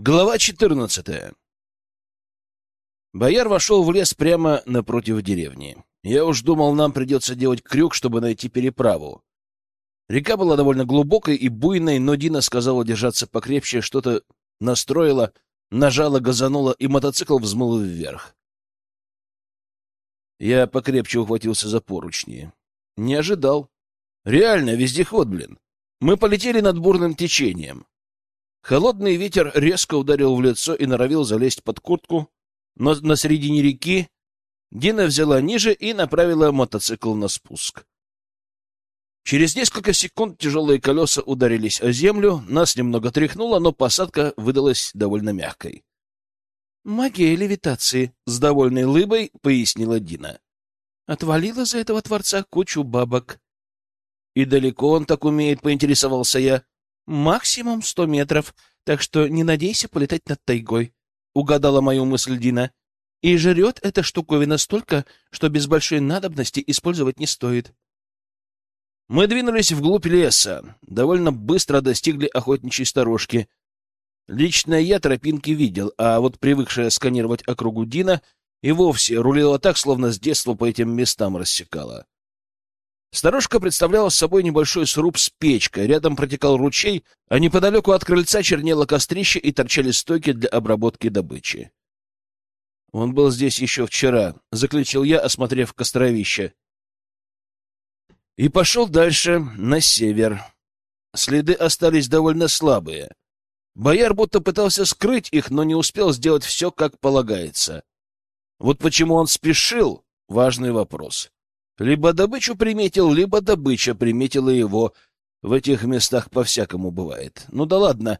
Глава 14. Бояр вошел в лес прямо напротив деревни. Я уж думал, нам придется делать крюк, чтобы найти переправу. Река была довольно глубокой и буйной, но Дина сказала держаться покрепче, что-то настроила, нажала, газанула, и мотоцикл взмыл вверх. Я покрепче ухватился за поручни. Не ожидал. Реально, вездеход, блин. Мы полетели над бурным течением. Холодный ветер резко ударил в лицо и норовил залезть под куртку, но на середине реки Дина взяла ниже и направила мотоцикл на спуск. Через несколько секунд тяжелые колеса ударились о землю, нас немного тряхнуло, но посадка выдалась довольно мягкой. «Магия левитации», — с довольной лыбой пояснила Дина. «Отвалила за этого творца кучу бабок». «И далеко он так умеет?» — поинтересовался я. Максимум сто метров, так что не надейся полетать над тайгой, — угадала мою мысль Дина. И жрет эта штуковина столько, что без большой надобности использовать не стоит. Мы двинулись вглубь леса, довольно быстро достигли охотничьей сторожки. Лично я тропинки видел, а вот привыкшая сканировать округу Дина и вовсе рулила так, словно с детства по этим местам рассекала. Сторожка представляла собой небольшой сруб с печкой, рядом протекал ручей, а неподалеку от крыльца чернело кострище и торчали стойки для обработки добычи. «Он был здесь еще вчера», — заключил я, осмотрев костровище. И пошел дальше, на север. Следы остались довольно слабые. Бояр будто пытался скрыть их, но не успел сделать все, как полагается. Вот почему он спешил — важный вопрос. Либо добычу приметил, либо добыча приметила его. В этих местах по-всякому бывает. Ну да ладно,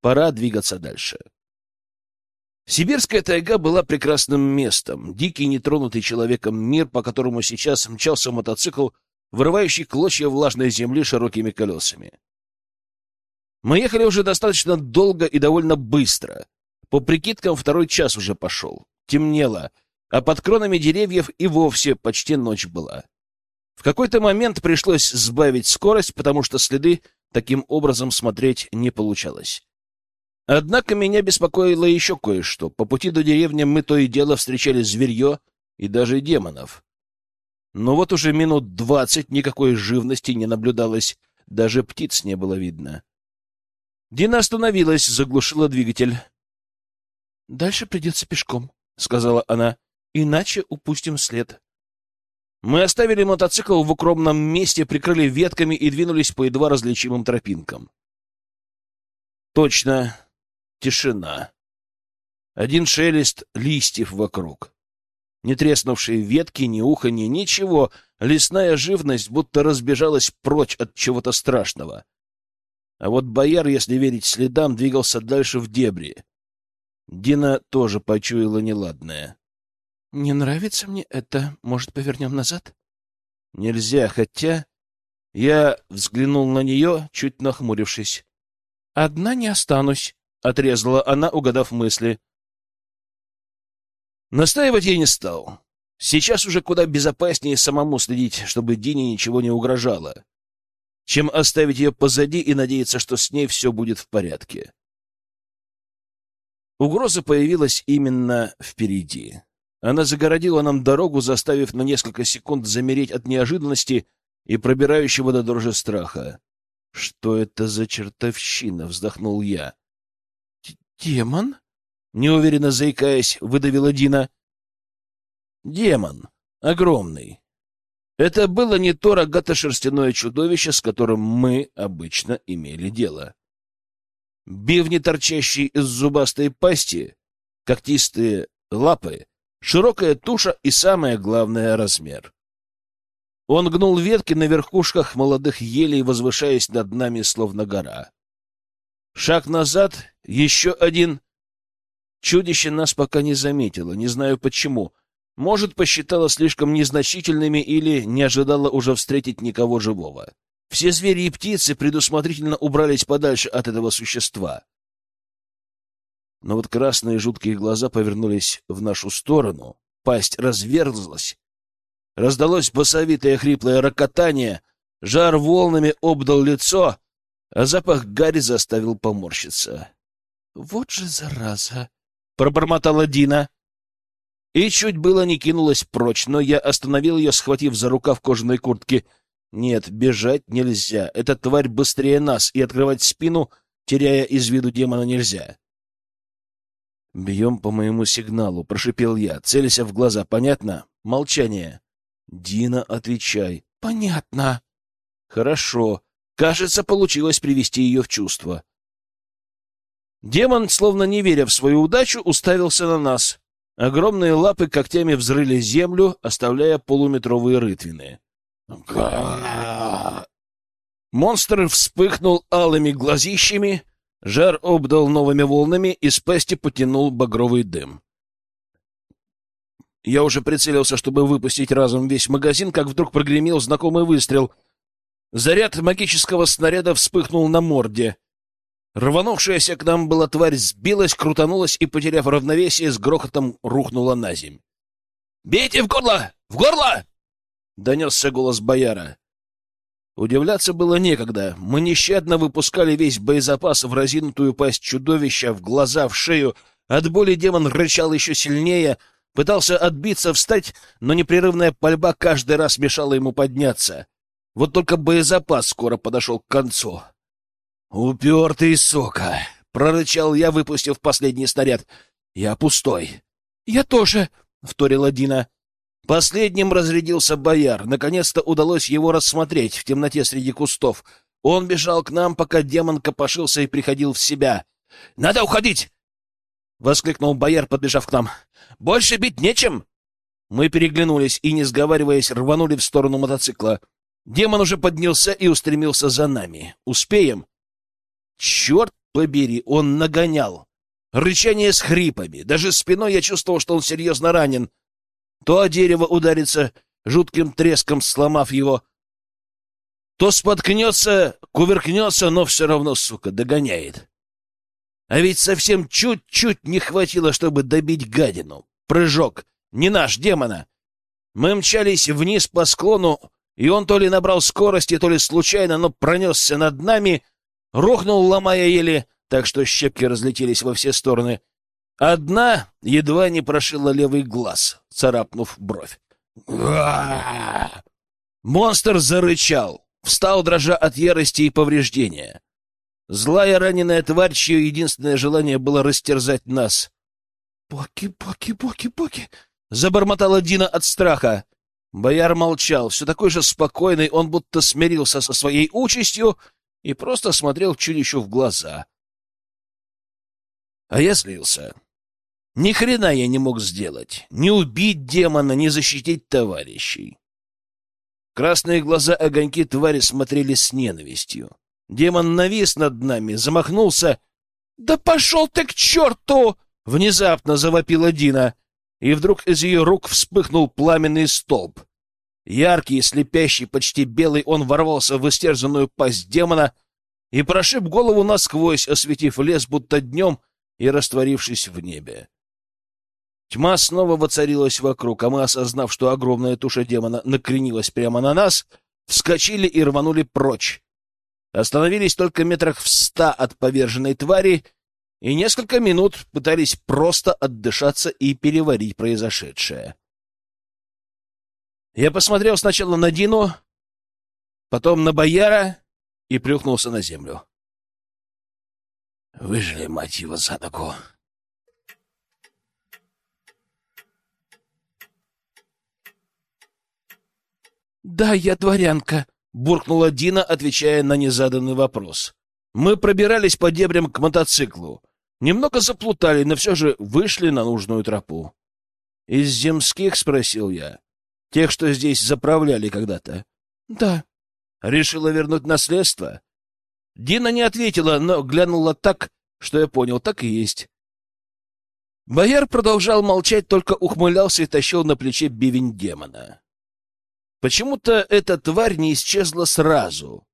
пора двигаться дальше. Сибирская тайга была прекрасным местом, дикий, нетронутый человеком мир, по которому сейчас мчался мотоцикл, вырывающий клочья влажной земли широкими колесами. Мы ехали уже достаточно долго и довольно быстро. По прикидкам, второй час уже пошел. Темнело, а под кронами деревьев и вовсе почти ночь была. В какой-то момент пришлось сбавить скорость, потому что следы таким образом смотреть не получалось. Однако меня беспокоило еще кое-что. По пути до деревни мы то и дело встречали зверье и даже демонов. Но вот уже минут двадцать никакой живности не наблюдалось, даже птиц не было видно. Дина остановилась, заглушила двигатель. — Дальше придется пешком, — сказала она иначе упустим след. Мы оставили мотоцикл в укромном месте, прикрыли ветками и двинулись по едва различимым тропинкам. Точно, тишина. Один шелест листьев вокруг. Не треснувшие ветки, ни уха, ни ничего. Лесная живность будто разбежалась прочь от чего-то страшного. А вот бояр, если верить следам, двигался дальше в дебри. Дина тоже почуяла неладное. «Не нравится мне это. Может, повернем назад?» «Нельзя, хотя...» Я взглянул на нее, чуть нахмурившись. «Одна не останусь», — отрезала она, угадав мысли. Настаивать я не стал. Сейчас уже куда безопаснее самому следить, чтобы Дине ничего не угрожало, чем оставить ее позади и надеяться, что с ней все будет в порядке. Угроза появилась именно впереди. Она загородила нам дорогу, заставив на несколько секунд замереть от неожиданности и пробирающего до дрожи страха. «Что это за чертовщина?» — вздохнул я. «Демон?» — неуверенно заикаясь, выдавила Дина. «Демон. Огромный. Это было не то рогато-шерстяное чудовище, с которым мы обычно имели дело. Бивни, торчащие из зубастой пасти, когтистые лапы, широкая туша и, самое главное, размер. Он гнул ветки на верхушках молодых елей, возвышаясь над нами, словно гора. Шаг назад, еще один. Чудище нас пока не заметило, не знаю почему. Может, посчитало слишком незначительными или не ожидало уже встретить никого живого. Все звери и птицы предусмотрительно убрались подальше от этого существа но вот красные жуткие глаза повернулись в нашу сторону, пасть разверзлась, раздалось басовитое хриплое рокотание, жар волнами обдал лицо, а запах гари заставил поморщиться. Вот же зараза! — пробормотала Дина. И чуть было не кинулась прочь, но я остановил ее, схватив за рукав кожаной куртки. Нет, бежать нельзя. Эта тварь быстрее нас, и открывать спину, теряя из виду демона, нельзя. «Бьем по моему сигналу», — прошипел я, целясь в глаза. «Понятно?» Молчание. «Дина, отвечай». «Понятно». «Хорошо. Кажется, получилось привести ее в чувство». Демон, словно не веря в свою удачу, уставился на нас. Огромные лапы когтями взрыли землю, оставляя полуметровые рытвины. Монстр вспыхнул алыми глазищами, жар обдал новыми волнами, из пасти потянул багровый дым. Я уже прицелился, чтобы выпустить разом весь магазин, как вдруг прогремел знакомый выстрел. Заряд магического снаряда вспыхнул на морде. Рванувшаяся к нам была тварь сбилась, крутанулась и, потеряв равновесие, с грохотом рухнула на земь. «Бейте в горло! В горло!» — донесся голос бояра. Удивляться было некогда. Мы нещадно выпускали весь боезапас в разинутую пасть чудовища, в глаза, в шею. От боли демон рычал еще сильнее, пытался отбиться, встать, но непрерывная пальба каждый раз мешала ему подняться. Вот только боезапас скоро подошел к концу. «Упертый сока!» — прорычал я, выпустив последний снаряд. «Я пустой». «Я тоже», — вторила Дина. Последним разрядился бояр. Наконец-то удалось его рассмотреть в темноте среди кустов. Он бежал к нам, пока демон копошился и приходил в себя. «Надо уходить!» — воскликнул бояр, подбежав к нам. «Больше бить нечем!» Мы переглянулись и, не сговариваясь, рванули в сторону мотоцикла. Демон уже поднялся и устремился за нами. «Успеем?» Черт побери, он нагонял. Рычание с хрипами. Даже спиной я чувствовал, что он серьезно ранен. То о дерево ударится, жутким треском сломав его, то споткнется, кувыркнется, но все равно, сука, догоняет. А ведь совсем чуть-чуть не хватило, чтобы добить гадину. Прыжок. Не наш, демона. Мы мчались вниз по склону, и он то ли набрал скорости, то ли случайно, но пронесся над нами, рухнул, ломая еле, так что щепки разлетелись во все стороны, Одна едва не прошила левый глаз, царапнув бровь. Монстр зарычал, встал, дрожа от ярости и повреждения. Злая раненая тварь, чье единственное желание было растерзать нас. «Боки, боки, боки, боки!» — забормотала Дина от страха. Бояр молчал, все такой же спокойный, он будто смирился со своей участью и просто смотрел чудищу в глаза. А я слился. Ни хрена я не мог сделать. Ни убить демона, ни защитить товарищей. Красные глаза огоньки твари смотрели с ненавистью. Демон навис над нами, замахнулся. «Да пошел ты к черту!» — внезапно завопила Дина. И вдруг из ее рук вспыхнул пламенный столб. Яркий, слепящий, почти белый, он ворвался в истерзанную пасть демона и прошиб голову насквозь, осветив лес будто днем и растворившись в небе. Тьма снова воцарилась вокруг, а мы, осознав, что огромная туша демона накренилась прямо на нас, вскочили и рванули прочь. Остановились только метрах в ста от поверженной твари и несколько минут пытались просто отдышаться и переварить произошедшее. Я посмотрел сначала на Дину, потом на Бояра и плюхнулся на землю. Выжили, мать его, за ногу. «Да, я дворянка», — буркнула Дина, отвечая на незаданный вопрос. Мы пробирались по дебрям к мотоциклу. Немного заплутали, но все же вышли на нужную тропу. «Из земских?» — спросил я. «Тех, что здесь заправляли когда-то?» «Да». «Решила вернуть наследство?» Дина не ответила, но глянула так, что я понял, так и есть. Бояр продолжал молчать, только ухмылялся и тащил на плече бивень демона. Почему-то эта тварь не исчезла сразу.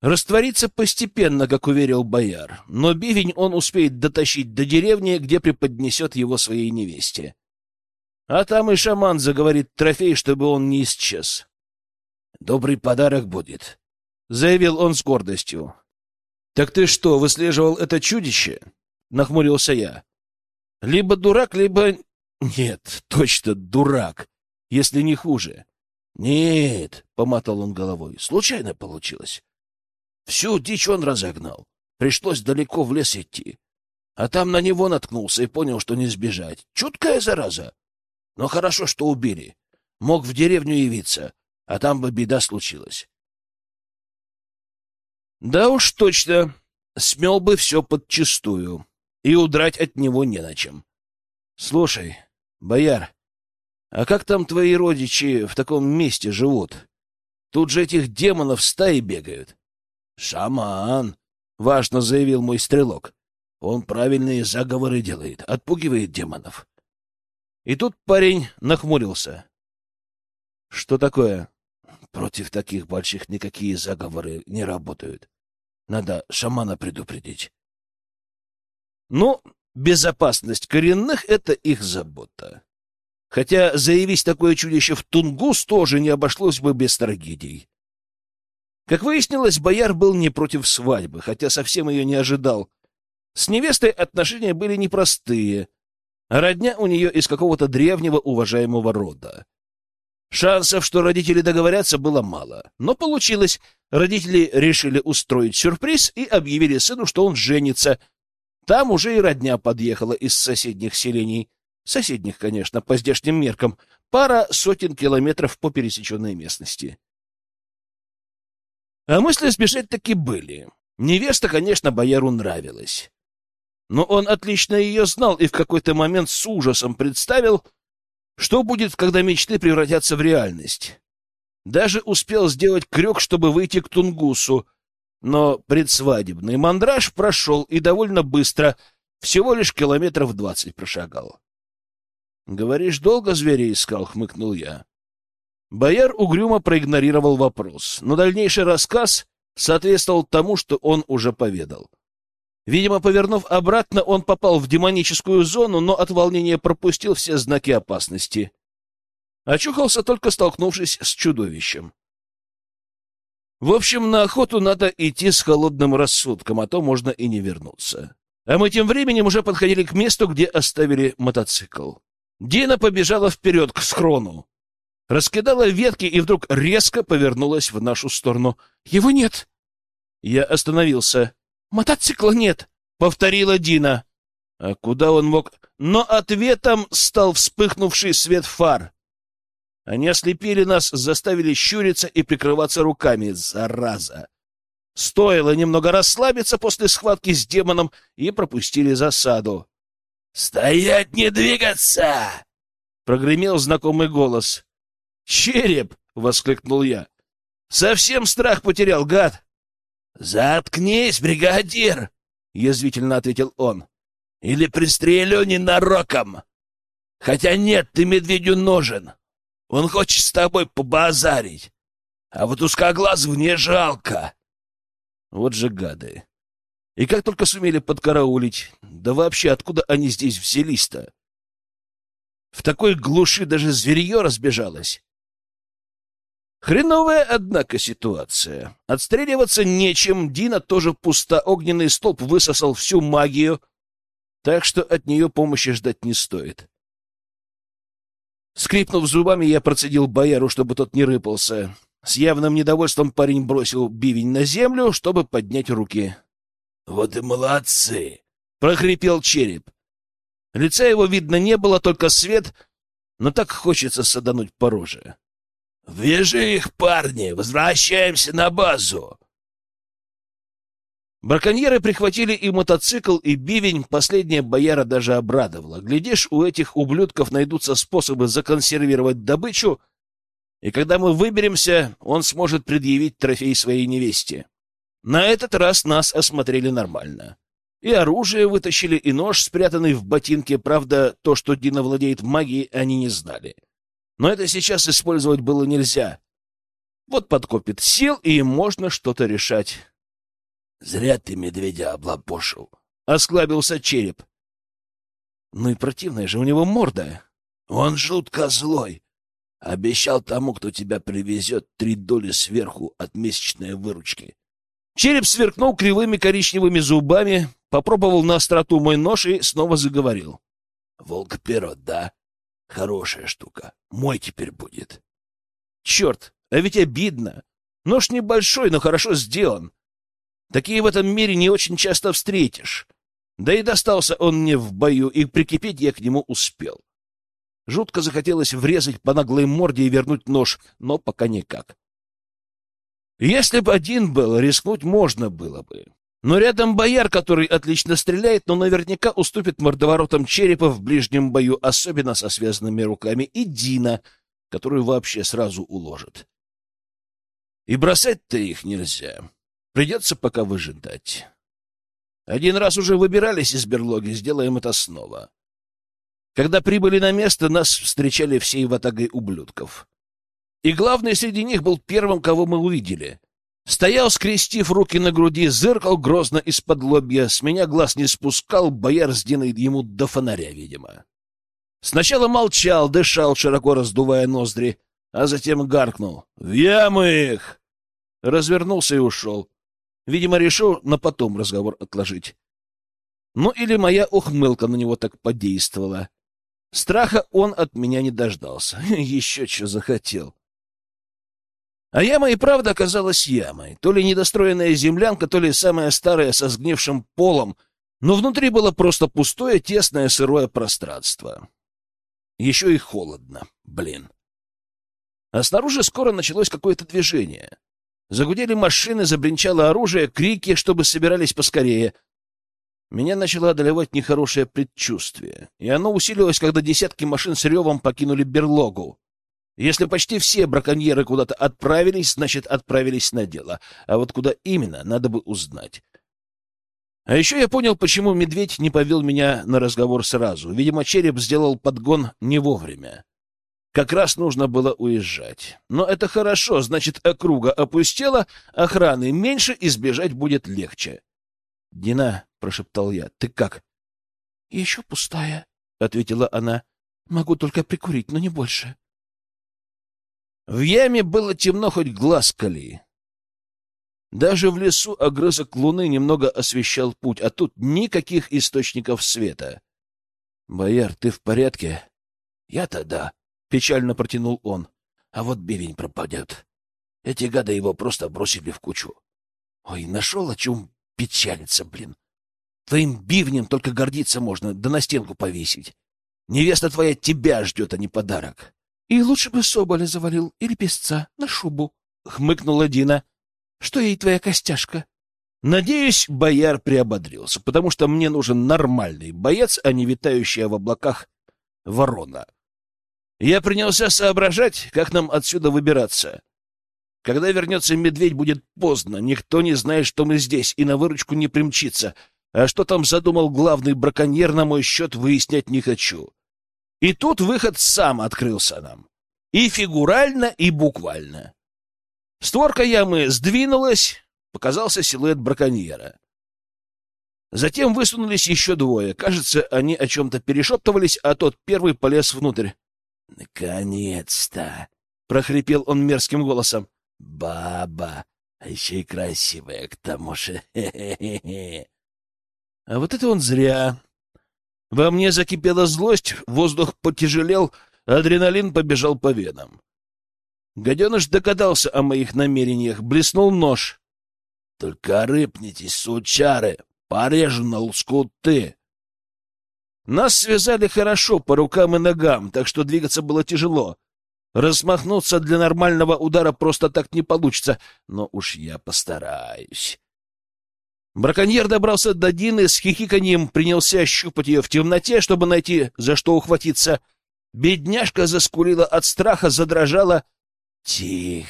Растворится постепенно, как уверил бояр, но бивень он успеет дотащить до деревни, где преподнесет его своей невесте. А там и шаман заговорит трофей, чтобы он не исчез. «Добрый подарок будет», — заявил он с гордостью. Так ты что, выслеживал это чудище? Нахмурился я. Либо дурак, либо... Нет, точно дурак, если не хуже. Нет, — помотал он головой, — случайно получилось. Всю дичь он разогнал. Пришлось далеко в лес идти. А там на него наткнулся и понял, что не сбежать. Чуткая зараза. Но хорошо, что убили. Мог в деревню явиться, а там бы беда случилась. Да уж точно, смел бы все подчистую, и удрать от него не на чем. Слушай, бояр, а как там твои родичи в таком месте живут? Тут же этих демонов стаи бегают. Шаман, важно заявил мой стрелок. Он правильные заговоры делает, отпугивает демонов. И тут парень нахмурился. Что такое? Против таких больших никакие заговоры не работают. Надо шамана предупредить. Ну, безопасность коренных — это их забота. Хотя заявить такое чудище в Тунгус тоже не обошлось бы без трагедий. Как выяснилось, бояр был не против свадьбы, хотя совсем ее не ожидал. С невестой отношения были непростые, родня у нее из какого-то древнего уважаемого рода. Шансов, что родители договорятся, было мало. Но получилось. Родители решили устроить сюрприз и объявили сыну, что он женится. Там уже и родня подъехала из соседних селений. Соседних, конечно, по здешним меркам. Пара сотен километров по пересеченной местности. А мысли сбежать таки были. Невеста, конечно, бояру нравилась. Но он отлично ее знал и в какой-то момент с ужасом представил, что будет, когда мечты превратятся в реальность? Даже успел сделать крюк, чтобы выйти к Тунгусу, но предсвадебный мандраж прошел и довольно быстро, всего лишь километров двадцать прошагал. — Говоришь, долго зверя искал? — хмыкнул я. Бояр угрюмо проигнорировал вопрос, но дальнейший рассказ соответствовал тому, что он уже поведал. Видимо, повернув обратно, он попал в демоническую зону, но от волнения пропустил все знаки опасности. Очухался, только столкнувшись с чудовищем. В общем, на охоту надо идти с холодным рассудком, а то можно и не вернуться. А мы тем временем уже подходили к месту, где оставили мотоцикл. Дина побежала вперед к схрону. Раскидала ветки и вдруг резко повернулась в нашу сторону. «Его нет!» Я остановился. Мотоцикла нет, повторила Дина. А куда он мог? Но ответом стал вспыхнувший свет фар. Они ослепили нас, заставили щуриться и прикрываться руками. Зараза! Стоило немного расслабиться после схватки с демоном и пропустили засаду. «Стоять, не двигаться!» — прогремел знакомый голос. «Череп!» — воскликнул я. «Совсем страх потерял, гад!» «Заткнись, бригадир!» — язвительно ответил он. «Или пристрелю ненароком! Хотя нет, ты медведю нужен. Он хочет с тобой побазарить. А вот узкоглазу не жалко!» Вот же гады! И как только сумели подкараулить, да вообще откуда они здесь взялись-то? В такой глуши даже зверье разбежалось. Хреновая, однако, ситуация. Отстреливаться нечем, Дина тоже пусто, огненный столб высосал всю магию, так что от нее помощи ждать не стоит. Скрипнув зубами, я процедил бояру, чтобы тот не рыпался. С явным недовольством парень бросил бивень на землю, чтобы поднять руки. — Вот и молодцы! — прохрипел череп. Лица его видно не было, только свет, но так хочется садануть по роже. «Вяжи их, парни! Возвращаемся на базу!» Браконьеры прихватили и мотоцикл, и бивень. Последняя бояра даже обрадовала. Глядишь, у этих ублюдков найдутся способы законсервировать добычу, и когда мы выберемся, он сможет предъявить трофей своей невесте. На этот раз нас осмотрели нормально. И оружие вытащили, и нож, спрятанный в ботинке. Правда, то, что Дина владеет магией, они не знали. Но это сейчас использовать было нельзя. Вот подкопит сил, и можно что-то решать. — Зря ты медведя облапошил, — осклабился череп. — Ну и противная же у него морда. Он жутко злой. Обещал тому, кто тебя привезет, три доли сверху от месячной выручки. Череп сверкнул кривыми коричневыми зубами, попробовал на остроту мой нож и снова заговорил. — Волк-перо, да? Хорошая штука. Мой теперь будет. — Черт, а ведь обидно. Нож небольшой, но хорошо сделан. Такие в этом мире не очень часто встретишь. Да и достался он мне в бою, и прикипеть я к нему успел. Жутко захотелось врезать по наглой морде и вернуть нож, но пока никак. Если бы один был, рискнуть можно было бы. Но рядом бояр, который отлично стреляет, но наверняка уступит мордоворотам черепа в ближнем бою, особенно со связанными руками, и Дина, которую вообще сразу уложит. И бросать-то их нельзя. Придется пока выжидать. Один раз уже выбирались из берлоги, сделаем это снова. Когда прибыли на место, нас встречали всей ватагой ублюдков. И главный среди них был первым, кого мы увидели. Стоял, скрестив руки на груди, зыркал грозно из-под лобья, с меня глаз не спускал, бояр с Диной ему до фонаря, видимо. Сначала молчал, дышал, широко раздувая ноздри, а затем гаркнул. «В яму их!» Развернулся и ушел. Видимо, решил на потом разговор отложить. Ну или моя ухмылка на него так подействовала. Страха он от меня не дождался. Еще что захотел. А яма и правда оказалась ямой. То ли недостроенная землянка, то ли самая старая со сгнившим полом, но внутри было просто пустое, тесное, сырое пространство. Еще и холодно, блин. А снаружи скоро началось какое-то движение. Загудели машины, забринчало оружие, крики, чтобы собирались поскорее. Меня начало одолевать нехорошее предчувствие, и оно усилилось, когда десятки машин с ревом покинули берлогу. Если почти все браконьеры куда-то отправились, значит, отправились на дело. А вот куда именно, надо бы узнать. А еще я понял, почему медведь не повел меня на разговор сразу. Видимо, череп сделал подгон не вовремя. Как раз нужно было уезжать. Но это хорошо, значит, округа опустела, охраны меньше, и сбежать будет легче. — Дина, — прошептал я, — ты как? — Еще пустая, — ответила она. — Могу только прикурить, но не больше. В яме было темно, хоть глаз кали. Даже в лесу огрызок луны немного освещал путь, а тут никаких источников света. — Бояр, ты в порядке? — Я-то да, — печально протянул он. — А вот бивень пропадет. Эти гады его просто бросили в кучу. Ой, нашел о чем печалиться, блин. Твоим бивнем только гордиться можно, да на стенку повесить. Невеста твоя тебя ждет, а не подарок. И лучше бы соболя завалил или песца на шубу, — хмыкнула Дина. — Что ей твоя костяшка? Надеюсь, бояр приободрился, потому что мне нужен нормальный боец, а не витающая в облаках ворона. Я принялся соображать, как нам отсюда выбираться. Когда вернется медведь, будет поздно, никто не знает, что мы здесь, и на выручку не примчится. А что там задумал главный браконьер, на мой счет, выяснять не хочу. И тут выход сам открылся нам. И фигурально, и буквально. Створка ямы сдвинулась, показался силуэт браконьера. Затем высунулись еще двое. Кажется, они о чем-то перешептывались, а тот первый полез внутрь. — Наконец-то! — прохрипел он мерзким голосом. — Баба, а еще и красивая к тому же. А вот это он зря. Во мне закипела злость, воздух потяжелел, адреналин побежал по венам. Гаденыш догадался о моих намерениях, блеснул нож. — Только рыпнитесь, сучары, порежу на лоскуты. Нас связали хорошо по рукам и ногам, так что двигаться было тяжело. Размахнуться для нормального удара просто так не получится, но уж я постараюсь. Браконьер добрался до Дины, с хихиканьем принялся щупать ее в темноте, чтобы найти, за что ухватиться. Бедняжка заскулила от страха, задрожала. — Тих,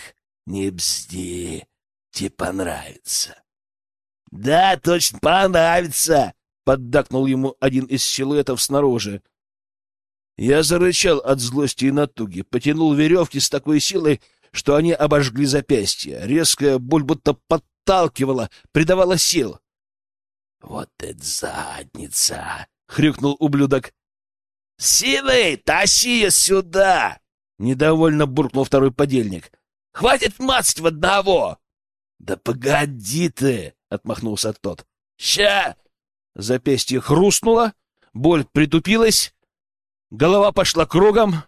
не бзди, тебе понравится. — Да, точно понравится, — поддакнул ему один из силуэтов снаружи. Я зарычал от злости и натуги, потянул веревки с такой силой, что они обожгли запястья. Резкая боль будто подталкивала, придавала сил. — Вот это задница! — хрюкнул ублюдок. — Силой тащи ее сюда! — недовольно буркнул второй подельник. — Хватит мацать в одного! Да погоди ты! — отмахнулся тот. — Ща! Запястье хрустнуло, боль притупилась, голова пошла кругом.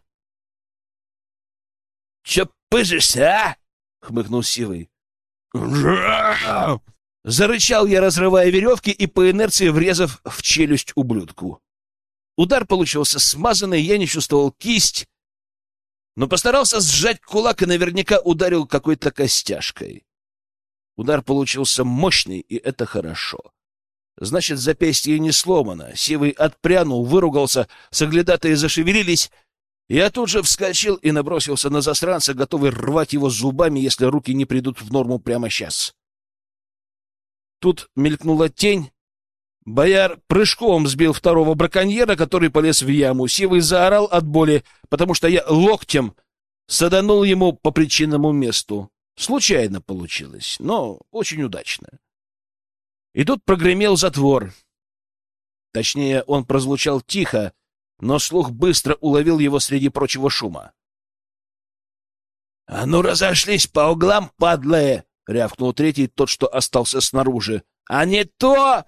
— Че пыжишься, а? — хмыкнул Сивый. Зарычал я, разрывая веревки и по инерции врезав в челюсть ублюдку. Удар получился смазанный, я не чувствовал кисть, но постарался сжать кулак и наверняка ударил какой-то костяшкой. Удар получился мощный, и это хорошо. Значит, запястье не сломано. Сивый отпрянул, выругался, соглядатые зашевелились. Я тут же вскочил и набросился на засранца, готовый рвать его зубами, если руки не придут в норму прямо сейчас. Тут мелькнула тень. Бояр прыжком сбил второго браконьера, который полез в яму. Сивый заорал от боли, потому что я локтем саданул ему по причинному месту. Случайно получилось, но очень удачно. И тут прогремел затвор. Точнее, он прозвучал тихо, но слух быстро уловил его среди прочего шума. — А ну разошлись по углам, падлые! — рявкнул третий, тот, что остался снаружи. — А не то!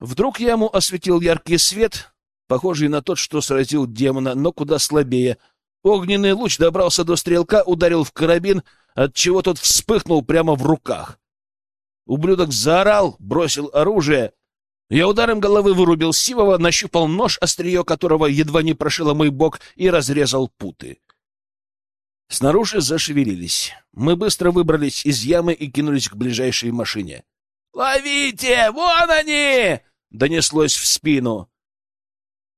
Вдруг яму осветил яркий свет, похожий на тот, что сразил демона, но куда слабее. Огненный луч добрался до стрелка, ударил в карабин, отчего тот вспыхнул прямо в руках. Ублюдок заорал, бросил оружие. Я ударом головы вырубил Сивова, нащупал нож, острие которого едва не прошило мой бок, и разрезал путы. Снаружи зашевелились. Мы быстро выбрались из ямы и кинулись к ближайшей машине. «Ловите! Вон они!» — донеслось в спину.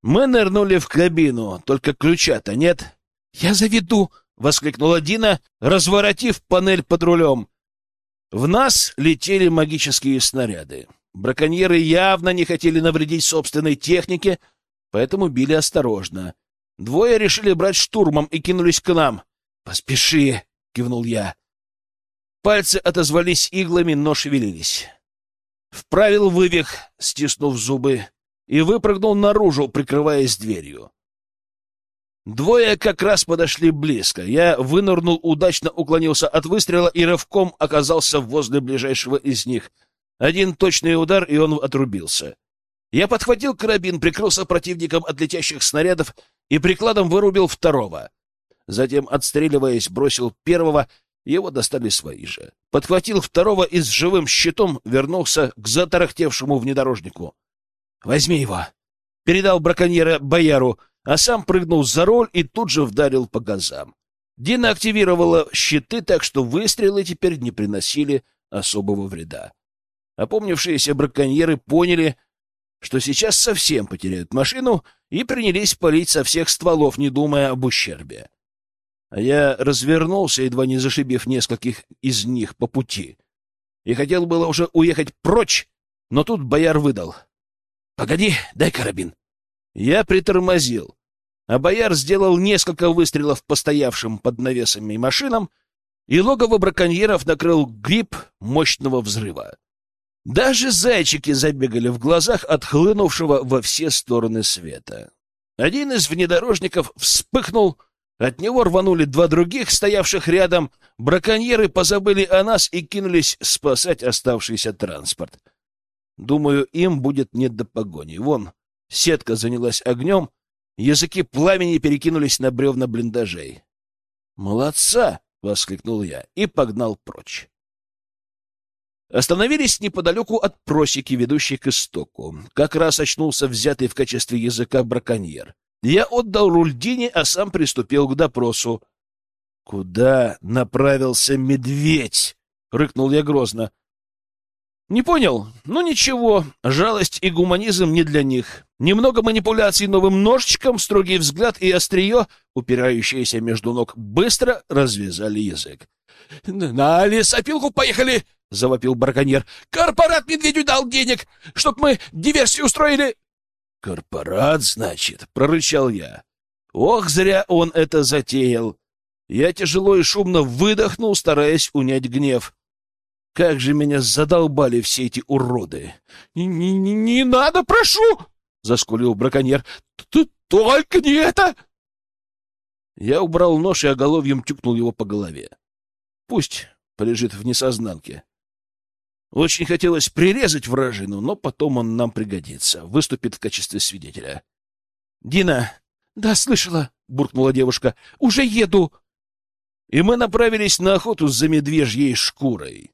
Мы нырнули в кабину, только ключа-то нет. «Я заведу!» — воскликнула Дина, разворотив панель под рулем. В нас летели магические снаряды. Браконьеры явно не хотели навредить собственной технике, поэтому били осторожно. Двое решили брать штурмом и кинулись к нам. «Поспеши!» — кивнул я. Пальцы отозвались иглами, но шевелились. Вправил вывих, стиснув зубы, и выпрыгнул наружу, прикрываясь дверью. Двое как раз подошли близко. Я вынырнул, удачно уклонился от выстрела и рывком оказался возле ближайшего из них. Один точный удар, и он отрубился. Я подхватил карабин, прикрылся противником от летящих снарядов и прикладом вырубил второго. Затем, отстреливаясь, бросил первого, его достали свои же. Подхватил второго и с живым щитом вернулся к затарахтевшему внедорожнику. — Возьми его! — передал браконьера бояру — а сам прыгнул за руль и тут же вдарил по газам. Дина активировала щиты, так что выстрелы теперь не приносили особого вреда. Опомнившиеся браконьеры поняли, что сейчас совсем потеряют машину, и принялись палить со всех стволов, не думая об ущербе. А я развернулся, едва не зашибив нескольких из них по пути, и хотел было уже уехать прочь, но тут бояр выдал. — Погоди, дай карабин. Я притормозил, а бояр сделал несколько выстрелов по стоявшим под навесами машинам, и логово браконьеров накрыл гриб мощного взрыва. Даже зайчики забегали в глазах от хлынувшего во все стороны света. Один из внедорожников вспыхнул, от него рванули два других, стоявших рядом. Браконьеры позабыли о нас и кинулись спасать оставшийся транспорт. Думаю, им будет не до погони. Вон, Сетка занялась огнем, языки пламени перекинулись на бревна блиндажей. «Молодца!» — воскликнул я и погнал прочь. Остановились неподалеку от просеки, ведущей к истоку. Как раз очнулся взятый в качестве языка браконьер. Я отдал руль Дине, а сам приступил к допросу. — Куда направился медведь? — рыкнул я грозно. Не понял? Ну ничего, жалость и гуманизм не для них. Немного манипуляций новым ножичком, строгий взгляд и острие, упирающееся между ног, быстро развязали язык. — На лесопилку поехали! — завопил браконьер. — Корпорат медведю дал денег, чтоб мы диверсию устроили! — Корпорат, значит? — прорычал я. Ох, зря он это затеял. Я тяжело и шумно выдохнул, стараясь унять гнев. Как же меня задолбали все эти уроды! — Не, не, не надо, прошу! — заскулил браконьер. — Только не это! Я убрал нож и оголовьем тюкнул его по голове. Пусть полежит в несознанке. Очень хотелось прирезать вражину, но потом он нам пригодится, выступит в качестве свидетеля. «Дина!» «Да, слышала!» — буркнула девушка. «Уже еду!» И мы направились на охоту за медвежьей шкурой.